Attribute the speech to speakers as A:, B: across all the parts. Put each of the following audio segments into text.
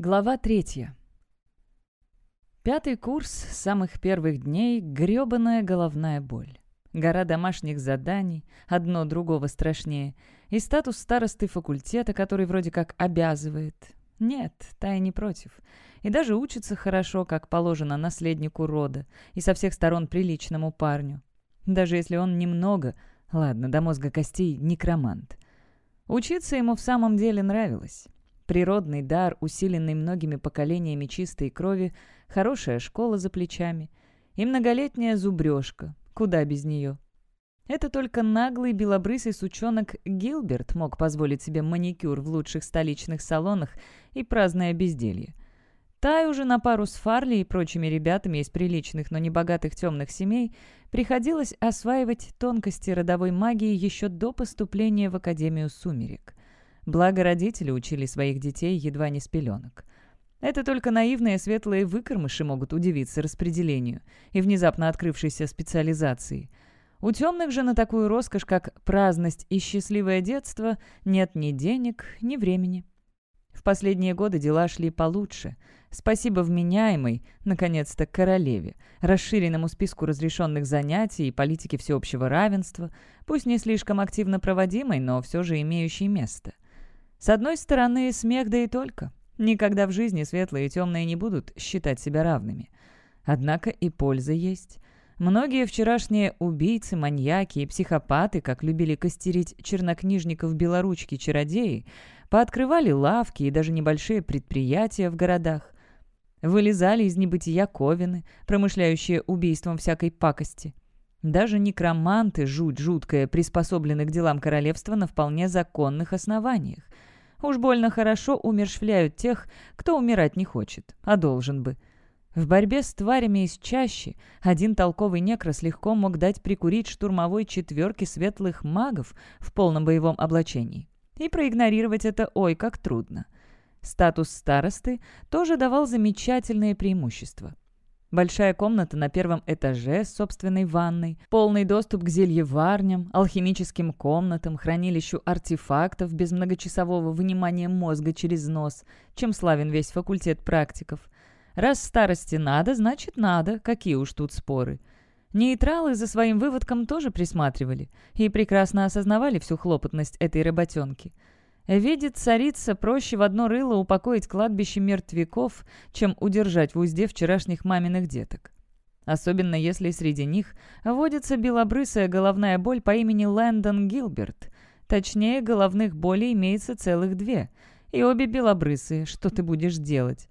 A: Глава третья. Пятый курс самых первых дней — грёбаная головная боль. Гора домашних заданий, одно другого страшнее, и статус старосты факультета, который вроде как обязывает. Нет, Тая не против. И даже учится хорошо, как положено наследнику рода, и со всех сторон приличному парню. Даже если он немного, ладно, до мозга костей, некромант. Учиться ему в самом деле нравилось. Природный дар, усиленный многими поколениями чистой крови, хорошая школа за плечами и многолетняя зубрежка, куда без нее. Это только наглый белобрысый сучонок Гилберт мог позволить себе маникюр в лучших столичных салонах и праздное безделье. Тай уже на пару с Фарли и прочими ребятами из приличных, но небогатых темных семей приходилось осваивать тонкости родовой магии еще до поступления в Академию Сумерек. Благо родители учили своих детей едва не с пеленок. Это только наивные светлые выкормыши могут удивиться распределению и внезапно открывшейся специализации. У темных же на такую роскошь, как праздность и счастливое детство, нет ни денег, ни времени. В последние годы дела шли получше. Спасибо вменяемой, наконец-то, королеве, расширенному списку разрешенных занятий и политике всеобщего равенства, пусть не слишком активно проводимой, но все же имеющей место – с одной стороны, смех да и только. Никогда в жизни светлые и темные не будут считать себя равными. Однако и польза есть. Многие вчерашние убийцы, маньяки и психопаты, как любили костерить чернокнижников-белоручки-чародеи, пооткрывали лавки и даже небольшие предприятия в городах. Вылезали из небытия ковины, промышляющие убийством всякой пакости. Даже некроманты, жуть жуткая, приспособлены к делам королевства на вполне законных основаниях. Уж больно хорошо умершвляют тех, кто умирать не хочет, а должен бы. В борьбе с тварями из чащи один толковый некрас легко мог дать прикурить штурмовой четверке светлых магов в полном боевом облачении. И проигнорировать это ой как трудно. Статус старосты тоже давал замечательные преимущества. Большая комната на первом этаже с собственной ванной, полный доступ к зельеварням, алхимическим комнатам, хранилищу артефактов без многочасового вынимания мозга через нос, чем славен весь факультет практиков. Раз старости надо, значит надо, какие уж тут споры. Нейтралы за своим выводком тоже присматривали и прекрасно осознавали всю хлопотность этой работенки – Видит царица, проще в одно рыло упокоить кладбище мертвяков, чем удержать в узде вчерашних маминых деток. Особенно если среди них водится белобрысая головная боль по имени Лэндон Гилберт. Точнее, головных болей имеется целых две. И обе белобрысые, что ты будешь делать?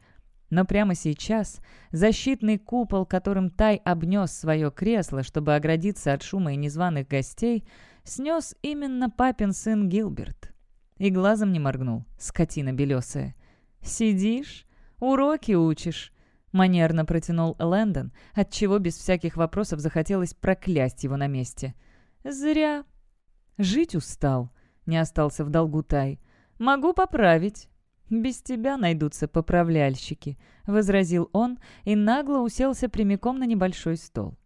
A: Но прямо сейчас защитный купол, которым Тай обнес свое кресло, чтобы оградиться от шума и незваных гостей, снес именно папин сын Гилберт. И глазом не моргнул, скотина белесая. «Сидишь? Уроки учишь?» Манерно протянул Лэндон, отчего без всяких вопросов захотелось проклясть его на месте. «Зря. Жить устал», — не остался в долгу Тай. «Могу поправить». «Без тебя найдутся поправляльщики», — возразил он и нагло уселся прямиком на небольшой стол.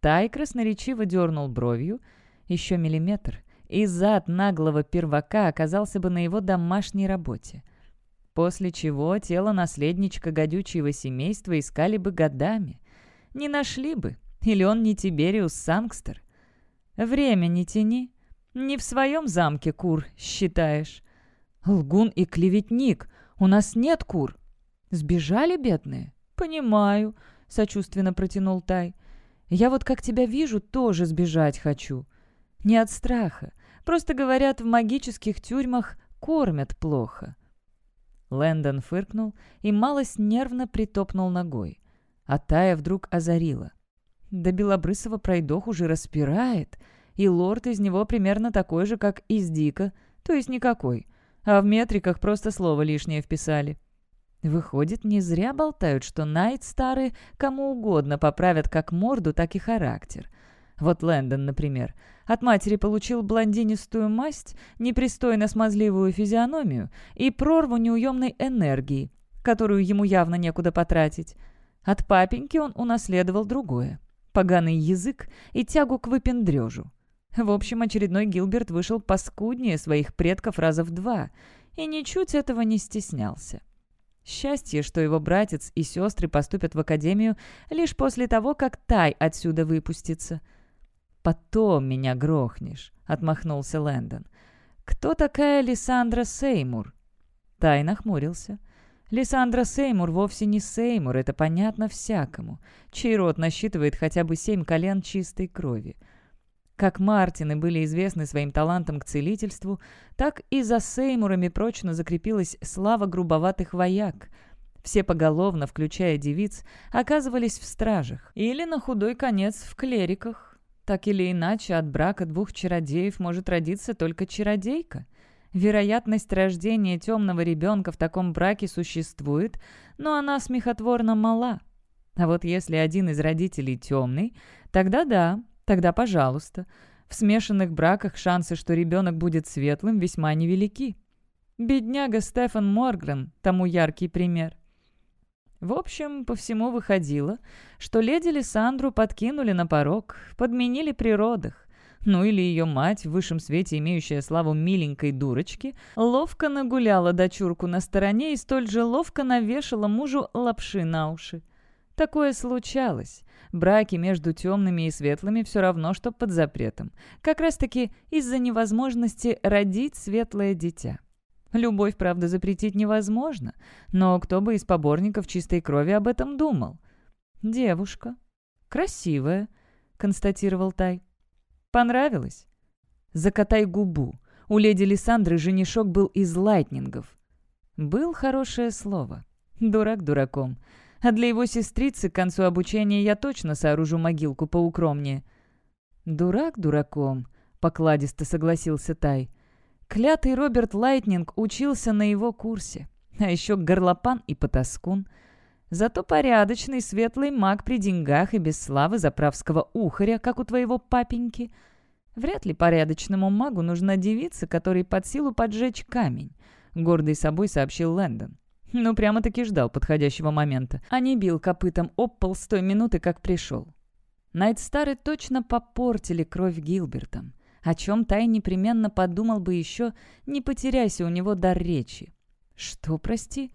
A: Тай красноречиво дернул бровью. Еще миллиметр, и зад наглого первака оказался бы на его домашней работе. После чего тело наследничка гадючего семейства искали бы годами. Не нашли бы, или он не Тибериус Сангстер. Время не тяни. Не в своем замке кур считаешь. Лгун и клеветник. У нас нет кур. Сбежали бедные? Понимаю, сочувственно протянул Тай. Я вот как тебя вижу, тоже сбежать хочу. Не от страха, Просто говорят, в магических тюрьмах кормят плохо». Лэндон фыркнул и малость нервно притопнул ногой. А Тая вдруг озарила. Да Белобрысова пройдох уже распирает, и лорд из него примерно такой же, как из Дика, то есть никакой. А в метриках просто слово лишнее вписали. Выходит, не зря болтают, что Найт старый кому угодно поправят как морду, так и характер — вот Лэндон, например. От матери получил блондинистую масть, непристойно смазливую физиономию и прорву неуемной энергии, которую ему явно некуда потратить. От папеньки он унаследовал другое — поганый язык и тягу к выпендрежу. В общем, очередной Гилберт вышел паскуднее своих предков раза в два и ничуть этого не стеснялся. Счастье, что его братец и сестры поступят в академию лишь после того, как Тай отсюда выпустится. «Потом меня грохнешь», — отмахнулся Лэндон. «Кто такая Лиссандра Сеймур?» Тай нахмурился. Лиссандра Сеймур вовсе не Сеймур, это понятно всякому, чей род насчитывает хотя бы семь колен чистой крови. Как Мартины были известны своим талантом к целительству, так и за Сеймурами прочно закрепилась слава грубоватых вояк. Все поголовно, включая девиц, оказывались в стражах или, на худой конец, в клериках. Так или иначе, от брака двух чародеев может родиться только чародейка. Вероятность рождения темного ребенка в таком браке существует, но она смехотворно мала. А вот если один из родителей темный, тогда да, Тогда пожалуйста. В смешанных браках шансы, что ребенок будет светлым, весьма невелики. Бедняга Стефан Моргрен тому яркий пример. В общем, по всему выходило, что леди Лиссандру подкинули на порог, подменили при родах. Ну или ее мать, в высшем свете имеющая славу миленькой дурочки, ловко нагуляла дочурку на стороне и столь же ловко навешала мужу лапши на уши. Такое случалось. Браки между темными и светлыми все равно, что под запретом. Как раз-таки из-за невозможности родить светлое дитя. Любовь, правда, запретить невозможно, но кто бы из поборников чистой крови об этом думал? «Девушка. Красивая», — констатировал Тай. «Понравилось?» «Закатай губу. У леди Лиссандры женишок был из лайтнингов». «Был хорошее слово. Дурак дураком. А для его сестрицы к концу обучения я точно сооружу могилку поукромнее». «Дурак дураком», — покладисто согласился Тай. Клятый Роберт Лайтнинг учился на его курсе. А еще горлопан и потаскун. Зато порядочный светлый маг при деньгах и без славы заправского ухаря, как у твоего папеньки. Вряд ли порядочному магу нужна девица, которой под силу поджечь камень, — гордый собой сообщил Лэндон. Ну, прямо-таки ждал подходящего момента, а не бил копытом об пол с той минуты, как пришел. Найтстары точно попортили кровь Гилбертом. О чем Тай непременно подумал бы еще, не потеряйся у него дар речи. «Что, прости?»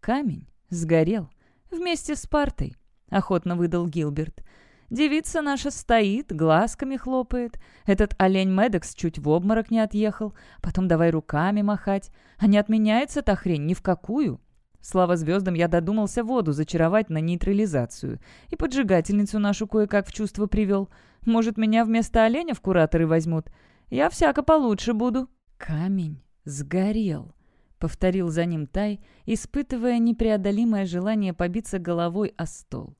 A: «Камень. Сгорел. Вместе с партой», — охотно выдал Гилберт. «Девица наша стоит, глазками хлопает. Этот олень Медекс чуть в обморок не отъехал. Потом давай руками махать. А не отменяется та хрень ни в какую. Слава звездам, я додумался воду зачаровать на нейтрализацию. И поджигательницу нашу кое-как в чувство привел. Может, меня вместо оленя в кураторы возьмут? Я всяко получше буду». «Камень сгорел», — повторил за ним Тай, испытывая непреодолимое желание побиться головой о стол.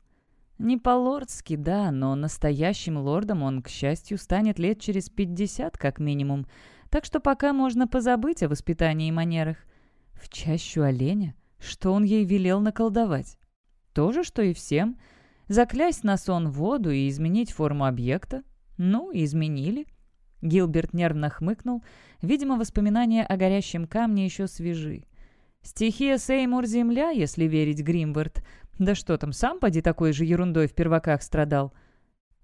A: Не по-лордски, да, но настоящим лордом он, к счастью, станет лет через пятьдесят как минимум, так что пока можно позабыть о воспитании и манерах. В чащу оленя? Что он ей велел наколдовать? То же, что и всем. Заклясть на сон воду и изменить форму объекта? Ну, изменили. Гилберт нервно хмыкнул. Видимо, воспоминания о горящем камне еще свежи. Стихия Сеймур — земля, если верить Гримвард. Да что там, сам поди такой же ерундой в перваках страдал.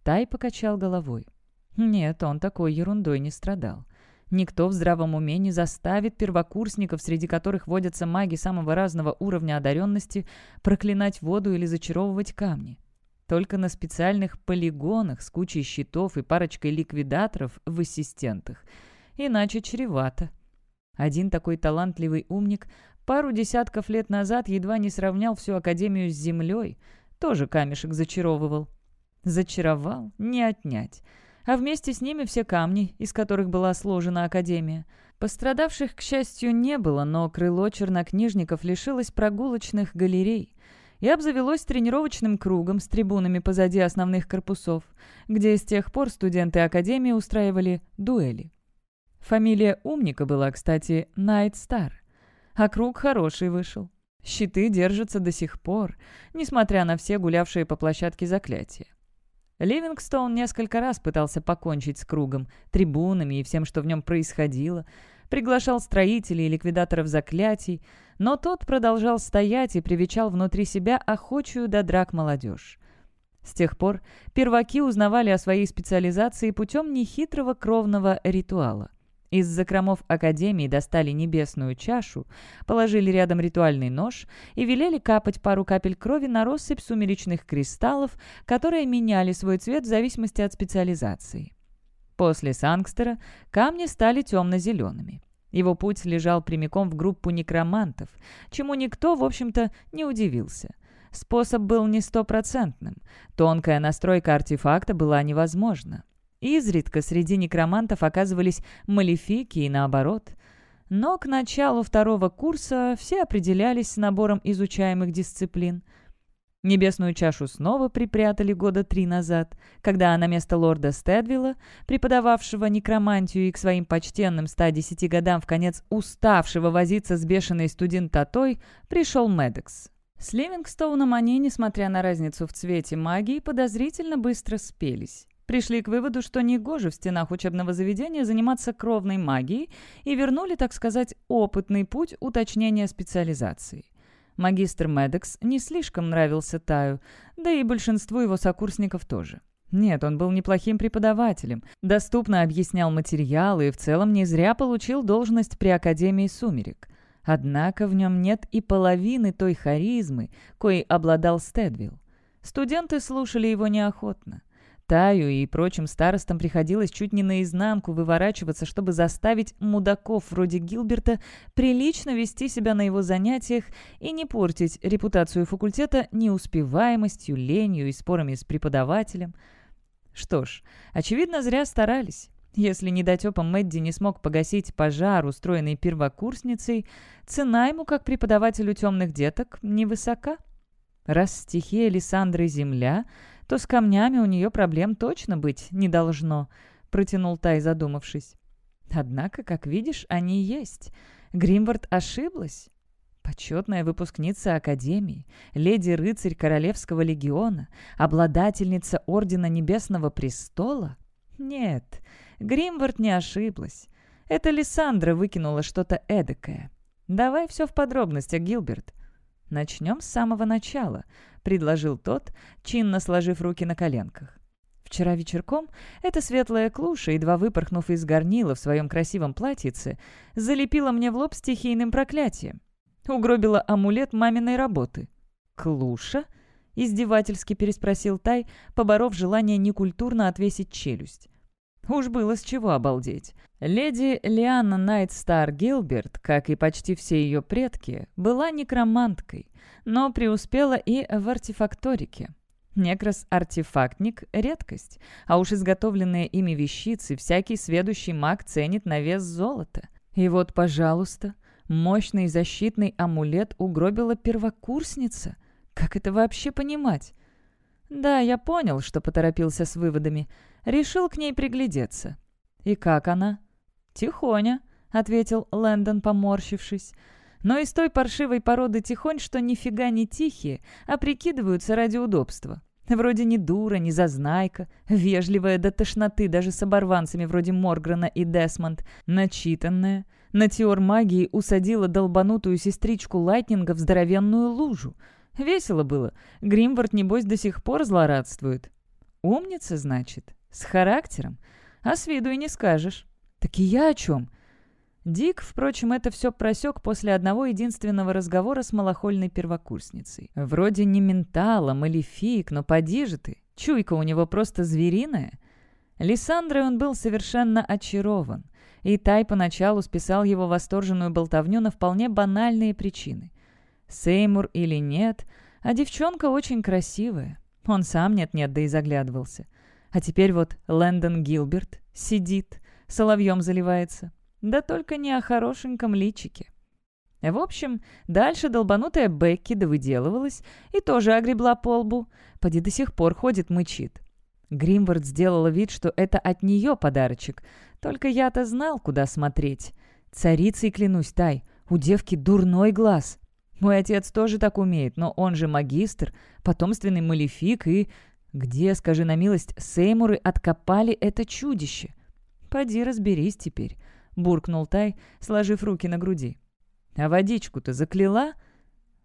A: Тай покачал головой. Нет, он такой ерундой не страдал. Никто в здравом уме не заставит первокурсников, среди которых водятся маги самого разного уровня одаренности, проклинать воду или зачаровывать камни. Только на специальных полигонах с кучей щитов и парочкой ликвидаторов в ассистентах. Иначе чревато. Один такой талантливый умник пару десятков лет назад едва не сравнял всю Академию с землей. Тоже камешек зачаровывал. Зачаровал? Не отнять а вместе с ними все камни, из которых была сложена Академия. Пострадавших, к счастью, не было, но крыло чернокнижников лишилось прогулочных галерей и обзавелось тренировочным кругом с трибунами позади основных корпусов, где с тех пор студенты Академии устраивали дуэли. Фамилия умника была, кстати, Найт Стар, а круг хороший вышел. Щиты держатся до сих пор, несмотря на все гулявшие по площадке заклятия. Ливингстоун несколько раз пытался покончить с кругом, трибунами и всем, что в нем происходило, приглашал строителей и ликвидаторов заклятий, но тот продолжал стоять и привечал внутри себя охочую до драк молодежь. С тех пор перваки узнавали о своей специализации путем нехитрого кровного ритуала. Из закромов Академии достали небесную чашу, положили рядом ритуальный нож и велели капать пару капель крови на россыпь сумеречных кристаллов, которые меняли свой цвет в зависимости от специализации. После Сангстера камни стали темно-зелеными. Его путь лежал прямиком в группу некромантов, чему никто, в общем-то, не удивился. Способ был не стопроцентным. Тонкая настройка артефакта была невозможна. Изредка среди некромантов оказывались малефики и наоборот. Но к началу второго курса все определялись с набором изучаемых дисциплин. Небесную чашу снова припрятали года три назад, когда на место лорда Стедвилла, преподававшего некромантию и к своим почтенным 110 годам в конец уставшего возиться с бешеной студент Татой, пришел Медекс. С Ливингстоуном они, несмотря на разницу в цвете магии, подозрительно быстро спелись. Пришли к выводу, что негоже в стенах учебного заведения заниматься кровной магией и вернули, так сказать, опытный путь уточнения специализации. Магистр Медекс не слишком нравился Таю, да и большинству его сокурсников тоже. Нет, он был неплохим преподавателем, доступно объяснял материалы и в целом не зря получил должность при Академии Сумерек. Однако в нем нет и половины той харизмы, коей обладал Стедвилл. Студенты слушали его неохотно. Таю и прочим старостам приходилось чуть не наизнанку выворачиваться, чтобы заставить мудаков вроде Гилберта прилично вести себя на его занятиях и не портить репутацию факультета неуспеваемостью, ленью и спорами с преподавателем. Что ж, очевидно, зря старались. Если недотепом Мэдди не смог погасить пожар, устроенный первокурсницей, цена ему, как преподавателю темных деток, невысока. Раз стихия Лиссандры «Земля», то с камнями у нее проблем точно быть не должно», — протянул Тай, задумавшись. «Однако, как видишь, они есть. Гримвард ошиблась. Почетная выпускница Академии, леди-рыцарь Королевского легиона, обладательница Ордена Небесного Престола? Нет, Гримвард не ошиблась. Это Лиссандра выкинула что-то эдакое. Давай все в подробностях, Гилберт. Начнем с самого начала предложил тот, чинно сложив руки на коленках. Вчера вечерком эта светлая клуша, едва выпорхнув из горнила в своем красивом платьице, залепила мне в лоб стихийным проклятием. Угробила амулет маминой работы. «Клуша?» — издевательски переспросил Тай, поборов желание некультурно отвесить челюсть. Уж было с чего обалдеть. Леди Лианна Найтстар Гилберт, как и почти все ее предки, была некроманткой, но преуспела и в артефакторике. Некрос-артефактник — редкость, а уж изготовленные ими вещицы всякий сведущий маг ценит на вес золота. И вот, пожалуйста, мощный защитный амулет угробила первокурсница. Как это вообще понимать? Да, я понял, что поторопился с выводами. Решил к ней приглядеться. И как она? «Тихоня», — ответил Лэндон, поморщившись. «Но из той паршивой породы тихонь, что нифига не тихие, а прикидываются ради удобства. Вроде не дура, не зазнайка, вежливая до тошноты даже с оборванцами вроде Моргрена и Десмонд, начитанная. На теор магии усадила долбанутую сестричку Лайтнинга в здоровенную лужу. Весело было. Гримвард, небось, до сих пор злорадствует. Умница, значит, с характером. А с виду и не скажешь. «Так и я о чем?» Дик, впрочем, это все просек после одного единственного разговора с малохольной первокурсницей. Вроде не ментала, малефик, но поди же ты. Чуйка у него просто звериная. Лиссандрой он был совершенно очарован. И Тай поначалу списал его восторженную болтовню на вполне банальные причины. Сеймур или нет, а девчонка очень красивая. Он сам нет-нет, да и заглядывался. А теперь вот Лэндон Гилберт сидит, соловьем заливается. Да только не о хорошеньком личике. В общем, дальше долбанутая Бекки довыделывалась и тоже огребла по лбу. Поди до сих пор ходит, мычит. Гримвард сделала вид, что это от нее подарочек. Только я-то знал, куда смотреть. Царицей клянусь, Тай, у девки дурной глаз. Мой отец тоже так умеет, но он же магистр, потомственный малефик и... Где, скажи на милость, Сеймуры откопали это чудище? «Поди разберись теперь», — буркнул Тай, сложив руки на груди. «А водичку-то закляла?»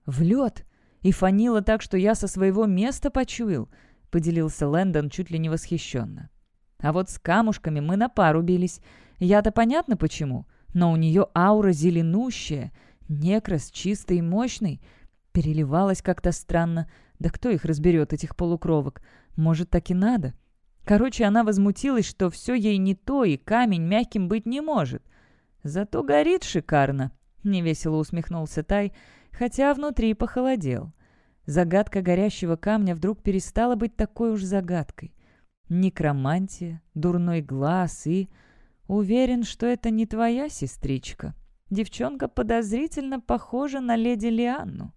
A: «В лед! И фанила так, что я со своего места почуял», — поделился Лэндон чуть ли не восхищенно. «А вот с камушками мы на пару бились. Я-то понятно почему, но у нее аура зеленущая, некрас чистый и мощный. Переливалась как-то странно. Да кто их разберет, этих полукровок? Может, так и надо? Короче, она возмутилась, что все ей не то, и камень мягким быть не может. Зато горит шикарно, — невесело усмехнулся Тай, хотя внутри похолодел. Загадка горящего камня вдруг перестала быть такой уж загадкой. Некромантия, дурной глаз и... Уверен, что это не твоя сестричка. Девчонка подозрительно похожа на леди Лианну.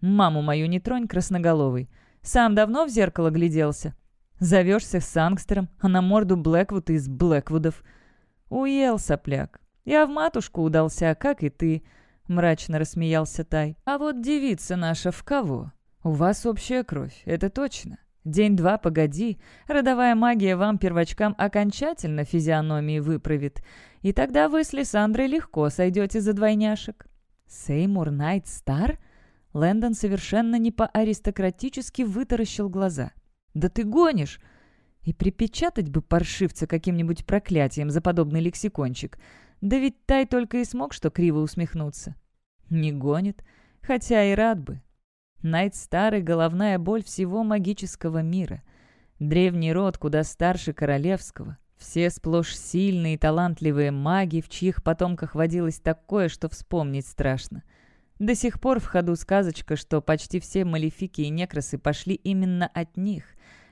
A: Маму мою не тронь, красноголовый. Сам давно в зеркало гляделся. Зовешься Сангстером, а на морду Блэквуд из Блэквудов. Уел, сопляк. Я в матушку удался, как и ты. Мрачно рассмеялся Тай. А вот девица наша в кого? У вас общая кровь, это точно. День-два, погоди, родовая магия вам, первочкам, окончательно физиономии выправит, и тогда вы с Лиссандрой легко сойдете за двойняшек». «Сеймур Найт Стар?» Лэндон совершенно не по-аристократически вытаращил глаза. «Да ты гонишь!» И припечатать бы паршивца каким-нибудь проклятием за подобный лексикончик. Да ведь Тай только и смог что криво усмехнуться. Не гонит, хотя и рад бы. Найт Старый — головная боль всего магического мира. Древний род куда старше королевского. Все сплошь сильные и талантливые маги, в чьих потомках водилось такое, что вспомнить страшно. До сих пор в ходу сказочка, что почти все малефики и некрасы пошли именно от них.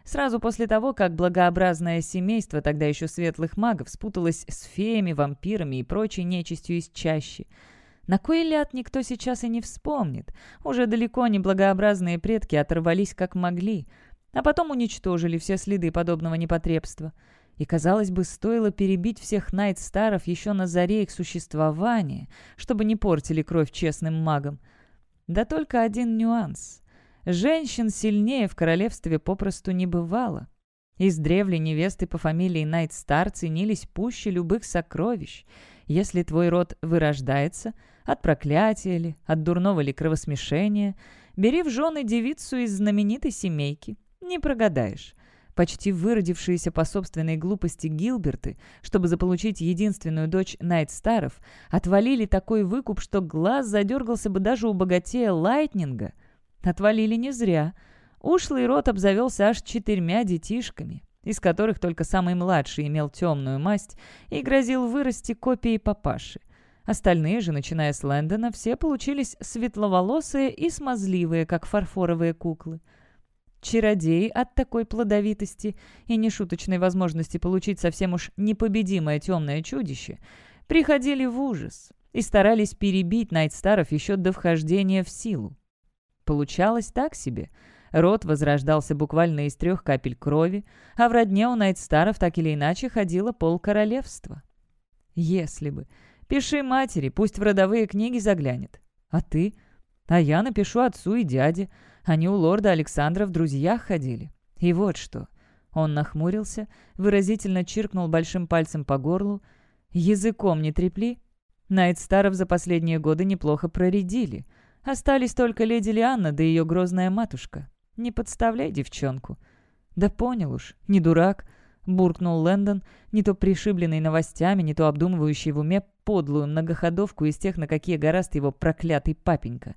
A: Сразу после того, как благообразное семейство тогда еще светлых магов спуталось с феями, вампирами и прочей нечистью из чащи — на кой ляд никто сейчас и не вспомнит. Уже далеко не благообразные предки оторвались как могли, а потом уничтожили все следы подобного непотребства. И, казалось бы, стоило перебить всех Найтстаров еще на заре их существования, чтобы не портили кровь честным магам. Да только один нюанс. Женщин сильнее в королевстве попросту не бывало. Из древли невесты по фамилии Найтстар ценились пуще любых сокровищ. Если твой род вырождается — от проклятия ли, от дурного ли кровосмешения. Бери в жены девицу из знаменитой семейки. Не прогадаешь. Почти выродившиеся по собственной глупости Гилберты, чтобы заполучить единственную дочь Найтстаров, отвалили такой выкуп, что глаз задергался бы даже у богатея Лайтнинга. Отвалили не зря. Ушлый род обзавелся аж четырьмя детишками, из которых только самый младший имел темную масть и грозил вырасти копией папаши — Остальные же, начиная с Лэндона, все получились светловолосые и смазливые, как фарфоровые куклы. Чародеи от такой плодовитости и нешуточной возможности получить совсем уж непобедимое темное чудище приходили в ужас и старались перебить Найтстаров еще до вхождения в силу. Получалось так себе. Род возрождался буквально из трех капель крови, а в родне у Найтстаров так или иначе ходило полкоролевства. Если бы... Пиши матери, пусть в родовые книги заглянет. А ты? А я напишу отцу и дяде. Они у лорда Александра в друзьях ходили. И вот что. Он нахмурился, выразительно чиркнул большим пальцем по горлу. Языком не трепли. Найтстаров за последние годы неплохо проредили. Остались только леди Лианна да ее грозная матушка. Не подставляй девчонку. Да понял уж, не дурак. — буркнул Лэндон, не то пришибленный новостями, не то обдумывающий в уме подлую многоходовку из тех, на какие гораст его проклятый папенька.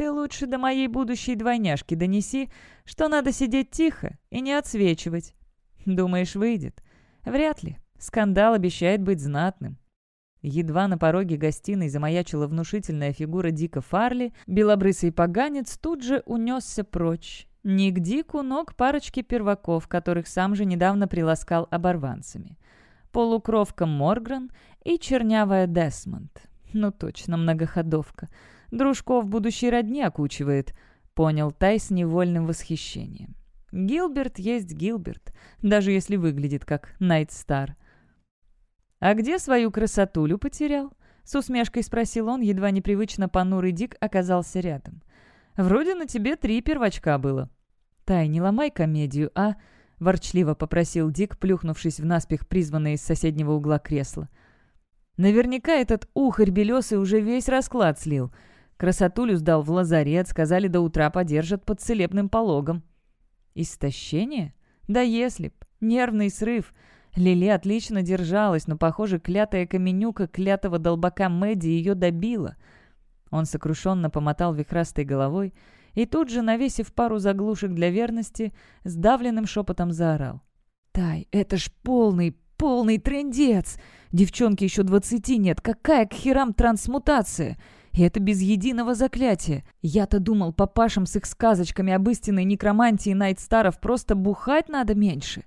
A: «Ты лучше до моей будущей двойняшки донеси, что надо сидеть тихо и не отсвечивать. Думаешь, выйдет? Вряд ли. Скандал обещает быть знатным». Едва на пороге гостиной замаячила внушительная фигура Дика Фарли, белобрысый поганец тут же унесся прочь, не к Дику, но к парочке перваков, которых сам же недавно приласкал оборванцами. Полукровка Моргрен и чернявая Десмонд. Ну точно, многоходовка. Дружков будущей родни окучивает, понял Тай с невольным восхищением. Гилберт есть Гилберт, даже если выглядит как Найт Стар. «А где свою красотулю потерял?» С усмешкой спросил он, едва непривычно понурый Дик оказался рядом. Вроде на тебе три первочка было». «Тай, не ломай комедию, а?» — ворчливо попросил Дик, плюхнувшись в наспех призванное из соседнего угла кресла. «Наверняка этот ухарь белесый уже весь расклад слил. Красотулю сдал в лазарет, сказали, до утра подержат под целебным пологом». «Истощение? Да если б. Нервный срыв. Лили отлично держалась, но, похоже, клятая каменюка клятого долбака Мэдди ее добила. Он сокрушенно помотал вихрастой головой и тут же, навесив пару заглушек для верности, сдавленным шепотом заорал. «Тай, это ж полный, полный трендец! Девчонки еще двадцати нет, какая к херам трансмутация!» И это без единого заклятия. Я-то думал, папашам с их сказочками об истинной некромантии Найтстаров просто бухать надо меньше.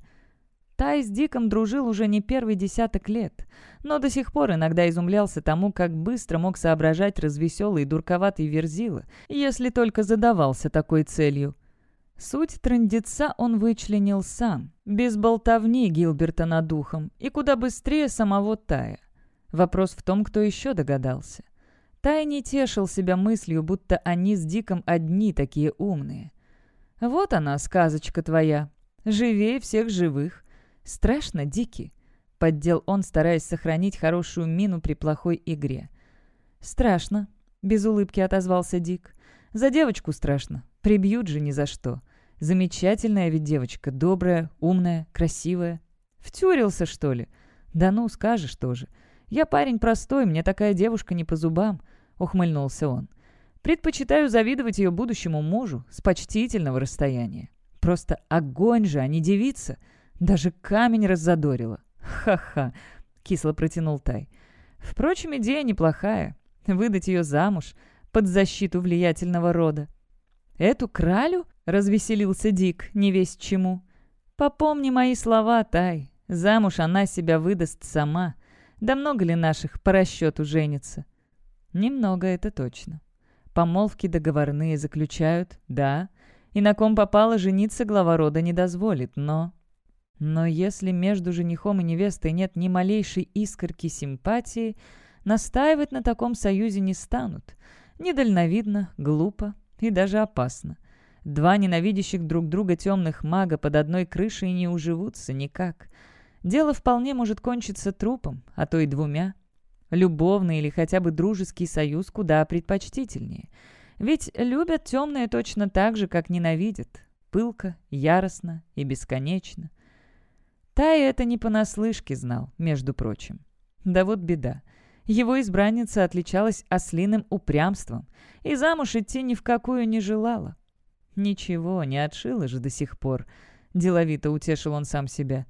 A: Тай с Диком дружил уже не первый десяток лет, но до сих пор иногда изумлялся тому, как быстро мог соображать развеселый и дурковатый Верзила, если только задавался такой целью. Суть трындеца он вычленил сам, без болтовни Гилберта над духом, и куда быстрее самого Тая. Вопрос в том, кто еще догадался. Тай не тешил себя мыслью, будто они с Диком одни такие умные. «Вот она, сказочка твоя. Живее всех живых. Страшно, Дикий?» — поддел он, стараясь сохранить хорошую мину при плохой игре. «Страшно», — без улыбки отозвался Дик. «За девочку страшно. Прибьют же ни за что. Замечательная ведь девочка, добрая, умная, красивая. Втюрился, что ли? Да ну, скажешь тоже. Я парень простой, мне такая девушка не по зубам. — ухмыльнулся он. «Предпочитаю завидовать ее будущему мужу с почтительного расстояния. Просто огонь же, а не девица. Даже камень раззадорила. Ха-ха!» — кисло протянул Тай. «Впрочем, идея неплохая. Выдать ее замуж под защиту влиятельного рода». «Эту кралю?» — развеселился Дик, не весь чему. «Попомни мои слова, Тай. Замуж она себя выдаст сама. Да много ли наших по расчету женится?» Немного это точно. Помолвки договорные заключают, да, и на ком попало жениться глава рода не дозволит, но... Но если между женихом и невестой нет ни малейшей искорки симпатии, настаивать на таком союзе не станут. Недальновидно, глупо и даже опасно. Два ненавидящих друг друга темных мага под одной крышей не уживутся никак. Дело вполне может кончиться трупом, а то и двумя. Любовный или хотя бы дружеский союз куда предпочтительнее. Ведь любят темные точно так же, как ненавидят. Пылко, яростно и бесконечно. Тай это не понаслышке знал, между прочим. Да вот беда. Его избранница отличалась ослиным упрямством и замуж идти ни в какую не желала. «Ничего, не отшила же до сих пор», — деловито утешил он сам себя.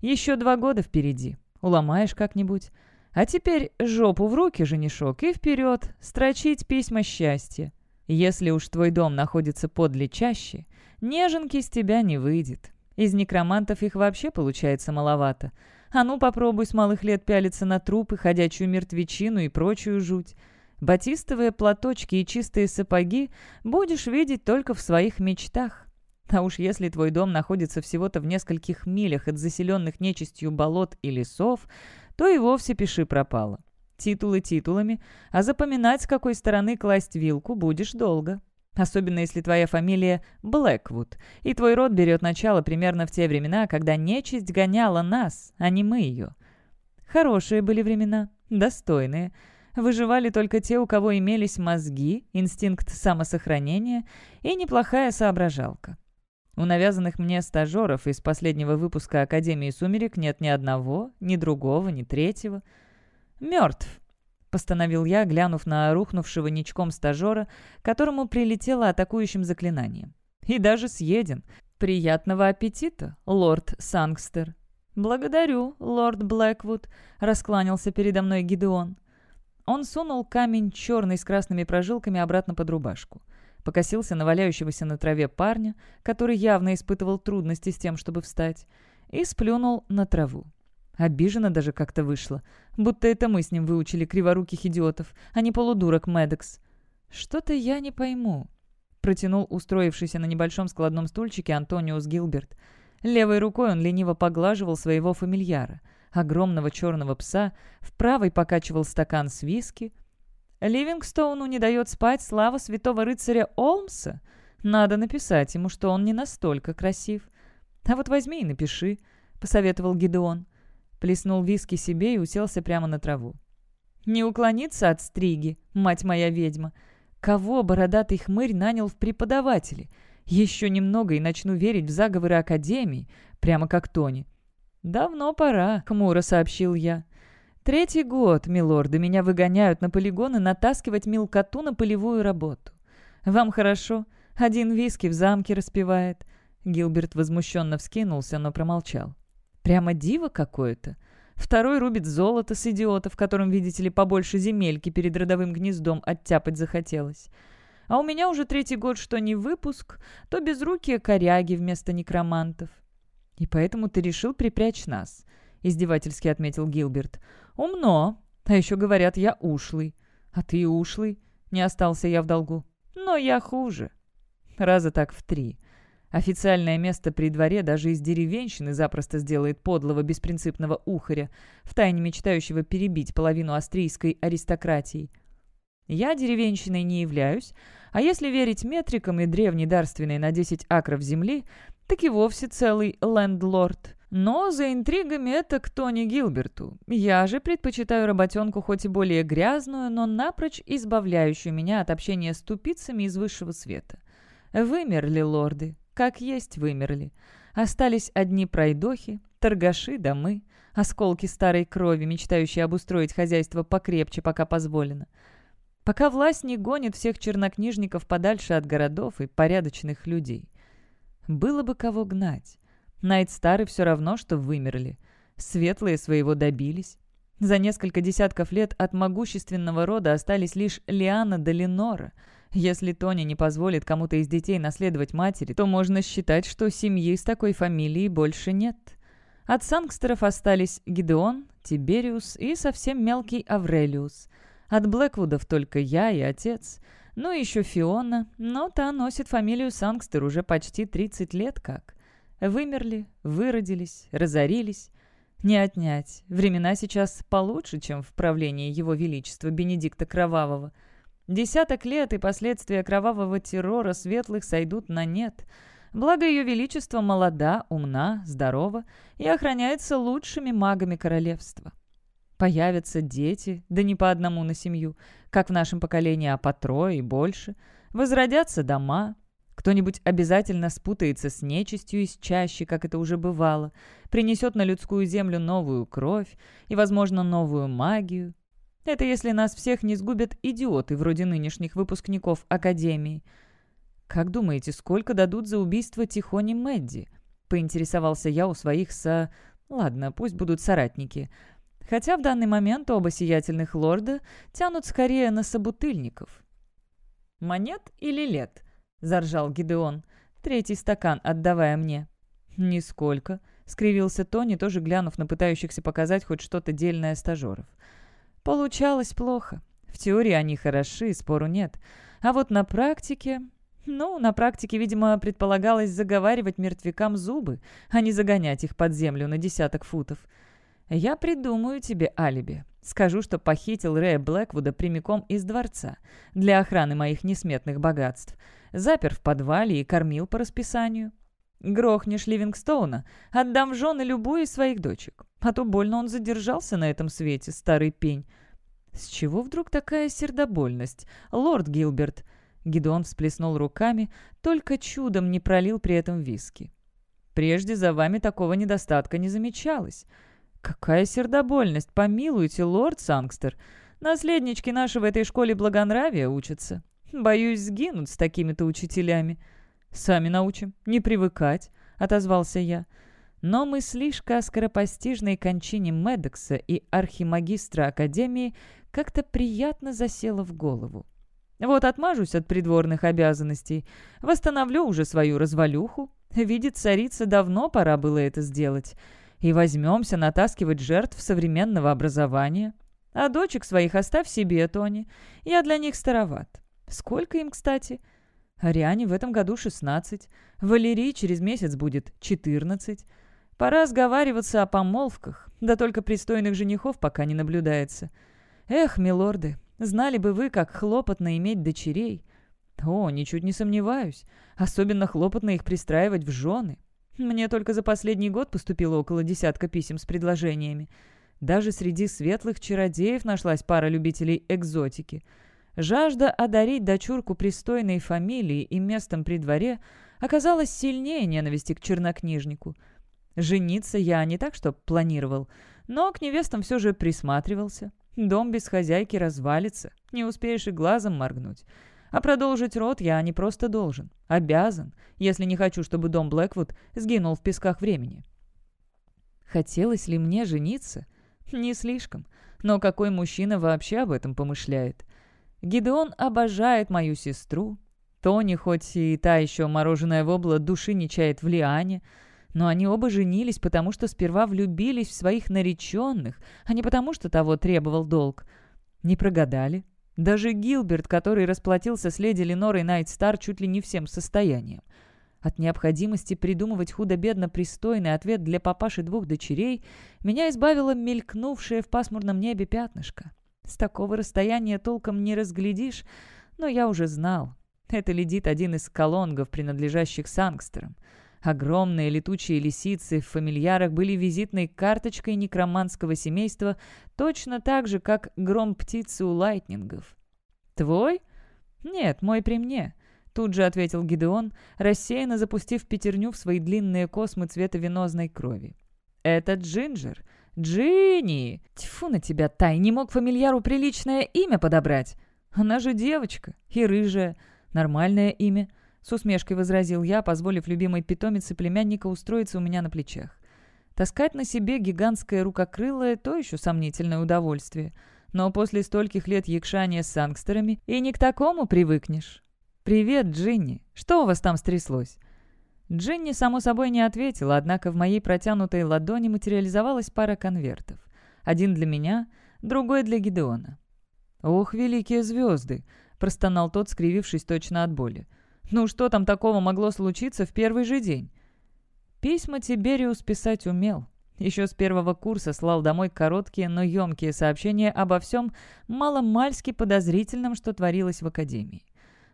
A: «Еще два года впереди. Уломаешь как-нибудь. А теперь жопу в руки, женишок, и вперед, строчить письма счастья. Если уж твой дом находится подле чаще, неженки с тебя не выйдет. Из некромантов их вообще получается маловато. А ну попробуй с малых лет пялиться на трупы, ходячую мертвечину и прочую жуть. Батистовые платочки и чистые сапоги будешь видеть только в своих мечтах. А уж если твой дом находится всего-то в нескольких милях от заселенных нечистью болот и лесов, то и вовсе пиши пропало. Титулы титулами, а запоминать, с какой стороны класть вилку, будешь долго. Особенно если твоя фамилия Блэквуд, и твой род берет начало примерно в те времена, когда нечисть гоняла нас, а не мы ее. Хорошие были времена, достойные. Выживали только те, у кого имелись мозги, инстинкт самосохранения и неплохая соображалка. У навязанных мне стажеров из последнего выпуска Академии Сумерек нет ни одного, ни другого, ни третьего. «Мертв», — постановил я, глянув на рухнувшего ничком стажера, которому прилетело атакующим заклинанием. «И даже съеден. Приятного аппетита, лорд Сангстер». «Благодарю, лорд Блэквуд», — раскланялся передо мной Гидеон. Он сунул камень черный с красными прожилками обратно под рубашку покосился на валяющегося на траве парня, который явно испытывал трудности с тем, чтобы встать, и сплюнул на траву. Обиженно даже как-то вышло, будто это мы с ним выучили криворуких идиотов, а не полудурок Медекс. «Что-то я не пойму», — протянул устроившийся на небольшом складном стульчике Антониус Гилберт. Левой рукой он лениво поглаживал своего фамильяра, огромного черного пса, в правой покачивал стакан с виски, Ливингстоуну не дает спать слава святого рыцаря Олмса. Надо написать ему, что он не настолько красив. А вот возьми и напиши, — посоветовал Гидеон. Плеснул виски себе и уселся прямо на траву. Не уклониться от стриги, мать моя ведьма. Кого бородатый хмырь нанял в преподаватели? Еще немного и начну верить в заговоры Академии, прямо как Тони. «Давно пора», — хмуро сообщил я. «Третий год, милорды, меня выгоняют на полигоны натаскивать мелкоту на полевую работу. Вам хорошо? Один виски в замке распевает». Гилберт возмущенно вскинулся, но промолчал. «Прямо диво какое-то. Второй рубит золото с идиотов, которым, видите ли, побольше земельки перед родовым гнездом оттяпать захотелось. А у меня уже третий год, что не выпуск, то безрукие коряги вместо некромантов. «И поэтому ты решил припрячь нас», — издевательски отметил Гилберт. «Умно. А еще говорят, я ушлый. А ты ушлый. Не остался я в долгу. Но я хуже. Раза так в три. Официальное место при дворе даже из деревенщины запросто сделает подлого беспринципного ухаря, втайне мечтающего перебить половину австрийской аристократии. Я деревенщиной не являюсь, а если верить метрикам и древней дарственной на 10 акров земли, так и вовсе целый лендлорд. Но за интригами это к Тони Гилберту. Я же предпочитаю работенку хоть и более грязную, но напрочь избавляющую меня от общения с тупицами из высшего света. Вымерли лорды, как есть вымерли. Остались одни пройдохи, торгаши да мы, осколки старой крови, мечтающие обустроить хозяйство покрепче, пока позволено. Пока власть не гонит всех чернокнижников подальше от городов и порядочных людей. Было бы кого гнать. Найт-стары все равно, что вымерли. Светлые своего добились. За несколько десятков лет от могущественного рода остались лишь Лиана да Ленора. Если Тони не позволит кому-то из детей наследовать матери, то можно считать, что семьи с такой фамилией больше нет. От сангстеров остались Гидеон, Тибериус и совсем мелкий Аврелиус. От Блэквудов только я и отец — ну, еще Фиона, но та носит фамилию Сангстер уже почти 30 лет как. Вымерли, выродились, разорились. Не отнять. Времена сейчас получше, чем в правлении Его Величества Бенедикта Кровавого. Десяток лет и последствия кровавого террора светлых сойдут на нет. Благо Ее Величество молода, умна, здорова и охраняется лучшими магами королевства. Появятся дети, да не по одному на семью, как в нашем поколении, а по трое и больше. Возродятся дома. Кто-нибудь обязательно спутается с нечистью из чаще, как это уже бывало, принесет на людскую землю новую кровь и, возможно, новую магию. Это если нас всех не сгубят идиоты, вроде нынешних выпускников Академии. «Как думаете, сколько дадут за убийство Тихони Мэдди?» — поинтересовался я у своих со... Ладно, пусть будут соратники — Хотя в данный момент оба сиятельных лорда тянут скорее на собутыльников. «Монет или лет?» — заржал Гидеон, третий стакан отдавая мне. «Нисколько», — скривился Тони, тоже глянув на пытающихся показать хоть что-то дельное стажеров. «Получалось плохо. В теории они хороши, спору нет. А вот на практике...» Ну, на практике, видимо, предполагалось заговаривать мертвякам зубы, а не загонять их под землю на десяток футов. «Я придумаю тебе алиби. Скажу, что похитил Рэя Блэквуда прямиком из дворца для охраны моих несметных богатств. Запер в подвале и кормил по расписанию. Грохнешь Ливингстоуна, отдам в жены любую из своих дочек. А то больно он задержался на этом свете, старый пень». «С чего вдруг такая сердобольность, лорд Гилберт?» Гидеон всплеснул руками, только чудом не пролил при этом виски. «Прежде за вами такого недостатка не замечалось. «Какая сердобольность! Помилуйте, лорд Сангстер! Наследнички наши в этой школе благонравия учатся. Боюсь сгинуть с такими-то учителями». «Сами научим. Не привыкать», — отозвался я. Но мыслишка о скоропостижной кончине Медекса и архимагистра Академии как-то приятно засела в голову. Вот отмажусь от придворных обязанностей, восстановлю уже свою развалюху. Видит царица, давно пора было это сделать и возьмемся натаскивать жертв современного образования. А дочек своих оставь себе, Тони. Я для них староват. Сколько им, кстати? Ариане в этом году 16. Валерии через месяц будет 14. Пора сговариваться о помолвках, да только пристойных женихов пока не наблюдается. Эх, милорды, знали бы вы, как хлопотно иметь дочерей. О, ничуть не сомневаюсь. Особенно хлопотно их пристраивать в жены. Мне только за последний год поступило около десятка писем с предложениями. Даже среди светлых чародеев нашлась пара любителей экзотики. Жажда одарить дочурку пристойной фамилии и местом при дворе оказалась сильнее ненависти к чернокнижнику. Жениться я не так, что планировал, но к невестам все же присматривался. Дом без хозяйки развалится, не успеешь и глазом моргнуть. А продолжить род я не просто должен, обязан, если не хочу, чтобы дом Блэквуд сгинул в песках времени. Хотелось ли мне жениться? Не слишком. Но какой мужчина вообще об этом помышляет? Гидеон обожает мою сестру. Тони, хоть и та еще мороженая вобла, души не чает в Лиане, но они оба женились, потому что сперва влюбились в своих нареченных, а не потому что того требовал долг. Не прогадали. Даже Гилберт, который расплатился с леди Ленорой Найтстар чуть ли не всем состоянием. От необходимости придумывать худо-бедно пристойный ответ для папаши двух дочерей меня избавило мелькнувшее в пасмурном небе пятнышко. С такого расстояния толком не разглядишь, но я уже знал. Это ледит один из колонгов, принадлежащих Сангстерам. Огромные летучие лисицы в фамильярах были визитной карточкой некроманского семейства точно так же, как гром птицы у лайтнингов. «Твой?» «Нет, мой при мне», — тут же ответил Гидеон, рассеянно запустив пятерню в свои длинные космы цвета венозной крови. «Это Джинджер. Джинни! Тьфу на тебя, Тай, не мог фамильяру приличное имя подобрать. Она же девочка и рыжая. Нормальное имя». С усмешкой возразил я, позволив любимой питомице племянника устроиться у меня на плечах. Таскать на себе гигантское рукокрылое – то еще сомнительное удовольствие. Но после стольких лет якшания с ангстерами и не к такому привыкнешь. «Привет, Джинни. Что у вас там стряслось?» Джинни, само собой, не ответила, однако в моей протянутой ладони материализовалась пара конвертов. Один для меня, другой для Гидеона. «Ох, великие звезды!» – простонал тот, скривившись точно от боли. Ну что там такого могло случиться в первый же день? Письма Тибериус писать умел. Еще с первого курса слал домой короткие, но емкие сообщения обо всем маломальски подозрительном, что творилось в академии.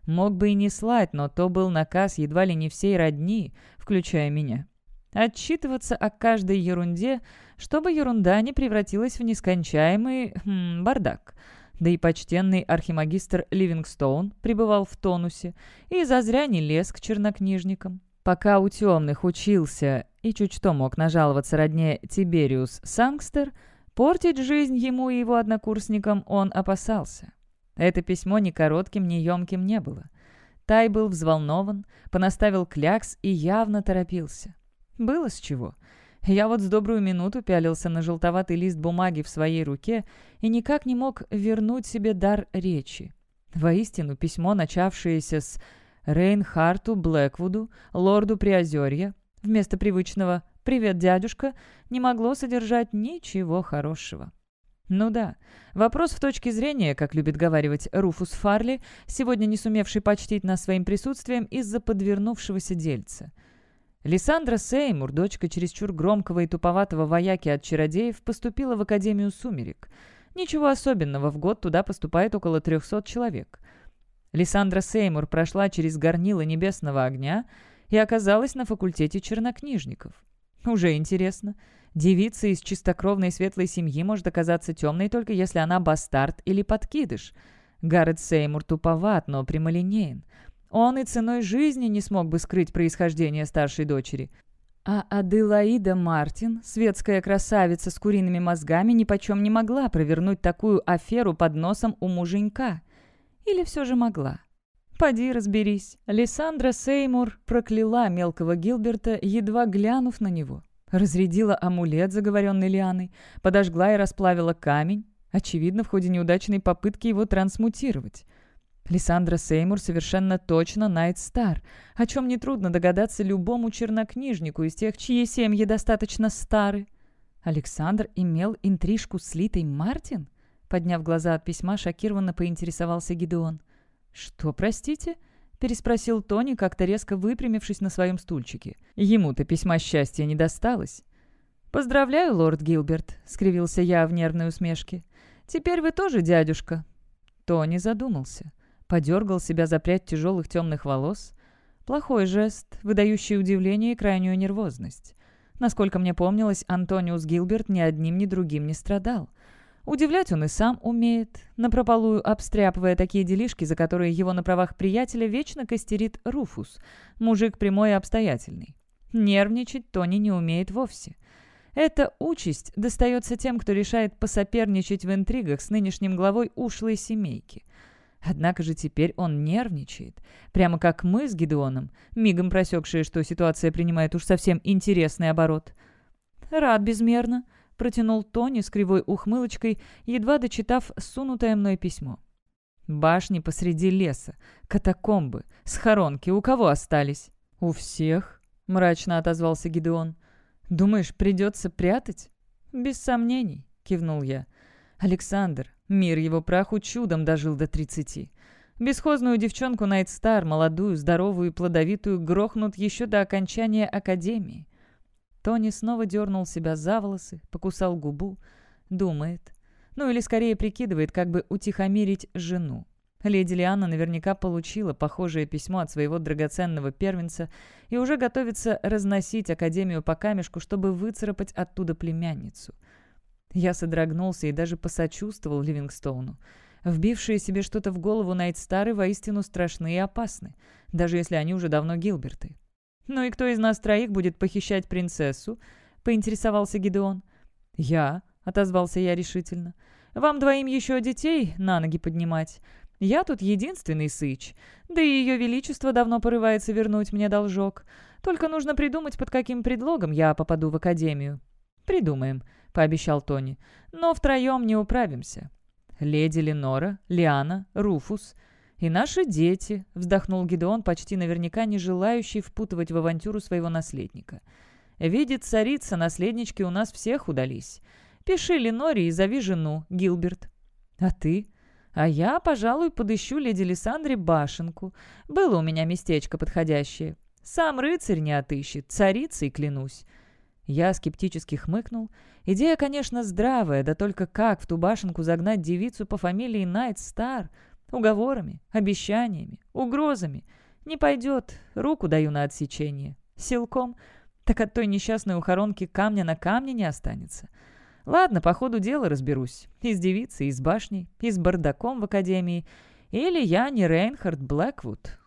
A: Мог бы и не слать, но то был наказ едва ли не всей родни, включая меня. Отчитываться о каждой ерунде, чтобы ерунда не превратилась в нескончаемый хм, бардак — да и почтенный архимагистр Ливингстоун пребывал в тонусе и зазря не лез к чернокнижникам. Пока у темных учился и чуть что мог нажаловаться родне Тибериус Сангстер, портить жизнь ему и его однокурсникам он опасался. Это письмо ни коротким, ни емким не было. Тай был взволнован, понаставил клякс и явно торопился. Было с чего. Я вот с добрую минуту пялился на желтоватый лист бумаги в своей руке и никак не мог вернуть себе дар речи. Воистину, письмо, начавшееся с Рейнхарту Блэквуду, лорду Приозерья, вместо привычного «Привет, дядюшка», не могло содержать ничего хорошего. Ну да, вопрос в точке зрения, как любит говаривать Руфус Фарли, сегодня не сумевший почтить нас своим присутствием из-за подвернувшегося дельца — Лиссандра Сеймур, дочка чересчур громкого и туповатого вояки от чародеев, поступила в Академию Сумерек. Ничего особенного, в год туда поступает около 300 человек. Лиссандра Сеймур прошла через горнило небесного огня и оказалась на факультете чернокнижников. Уже интересно. Девица из чистокровной светлой семьи может оказаться темной только если она бастард или подкидыш. Гаррет Сеймур туповат, но прямолинеен. Он и ценой жизни не смог бы скрыть происхождение старшей дочери. А Аделаида Мартин, светская красавица с куриными мозгами, ни почем не могла провернуть такую аферу под носом у муженька. Или все же могла? Поди разберись. Лиссандра Сеймур прокляла мелкого Гилберта, едва глянув на него. Разрядила амулет, заговоренный Лианой, подожгла и расплавила камень, очевидно, в ходе неудачной попытки его трансмутировать. Лиссандра Сеймур совершенно точно Найт Стар, о чем нетрудно догадаться любому чернокнижнику из тех, чьи семьи достаточно стары. Александр имел интрижку с Литой Мартин? Подняв глаза от письма, шокированно поинтересовался Гидеон. «Что, простите?» — переспросил Тони, как-то резко выпрямившись на своем стульчике. Ему-то письма счастья не досталось. «Поздравляю, лорд Гилберт», — скривился я в нервной усмешке. «Теперь вы тоже дядюшка». Тони задумался подергал себя за прядь тяжелых темных волос. Плохой жест, выдающий удивление и крайнюю нервозность. Насколько мне помнилось, Антониус Гилберт ни одним, ни другим не страдал. Удивлять он и сам умеет, напропалую обстряпывая такие делишки, за которые его на правах приятеля вечно костерит Руфус, мужик прямой и обстоятельный. Нервничать Тони не умеет вовсе. Эта участь достается тем, кто решает посоперничать в интригах с нынешним главой ушлой семейки. Однако же теперь он нервничает, прямо как мы с Гидеоном, мигом просекшие, что ситуация принимает уж совсем интересный оборот. «Рад безмерно», — протянул Тони с кривой ухмылочкой, едва дочитав сунутое мной письмо. «Башни посреди леса, катакомбы, схоронки у кого остались?» «У всех», — мрачно отозвался Гидеон. «Думаешь, придется прятать?» «Без сомнений», — кивнул я. «Александр, Мир его праху чудом дожил до тридцати. Бесхозную девчонку Найтстар, молодую, здоровую и плодовитую, грохнут еще до окончания академии. Тони снова дернул себя за волосы, покусал губу. Думает. Ну или скорее прикидывает, как бы утихомирить жену. Леди Лиана наверняка получила похожее письмо от своего драгоценного первенца и уже готовится разносить Академию по камешку, чтобы выцарапать оттуда племянницу — я содрогнулся и даже посочувствовал Ливингстоуну. Вбившие себе что-то в голову Найтстары воистину страшны и опасны, даже если они уже давно Гилберты. «Ну и кто из нас троих будет похищать принцессу?» — поинтересовался Гидеон. «Я», — отозвался я решительно. «Вам двоим еще детей на ноги поднимать. Я тут единственный сыч. Да и ее величество давно порывается вернуть мне должок. Только нужно придумать, под каким предлогом я попаду в академию». «Придумаем», — пообещал Тони. «Но втроем не управимся». «Леди Ленора, Лиана, Руфус и наши дети», — вздохнул Гидеон, почти наверняка не желающий впутывать в авантюру своего наследника. «Видит царица, наследнички у нас всех удались. Пиши Леноре и зови жену, Гилберт». «А ты?» «А я, пожалуй, подыщу леди Лиссандре башенку. Было у меня местечко подходящее. Сам рыцарь не отыщет, царицей клянусь». Я скептически хмыкнул. Идея, конечно, здравая, да только как в ту башенку загнать девицу по фамилии Найт Стар? Уговорами, обещаниями, угрозами. Не пойдет, руку даю на отсечение. Силком, так от той несчастной ухоронки камня на камне не останется. Ладно, по ходу дела разберусь. И с девицей, и с башней, и с бардаком в академии. Или я не Рейнхард Блэквуд,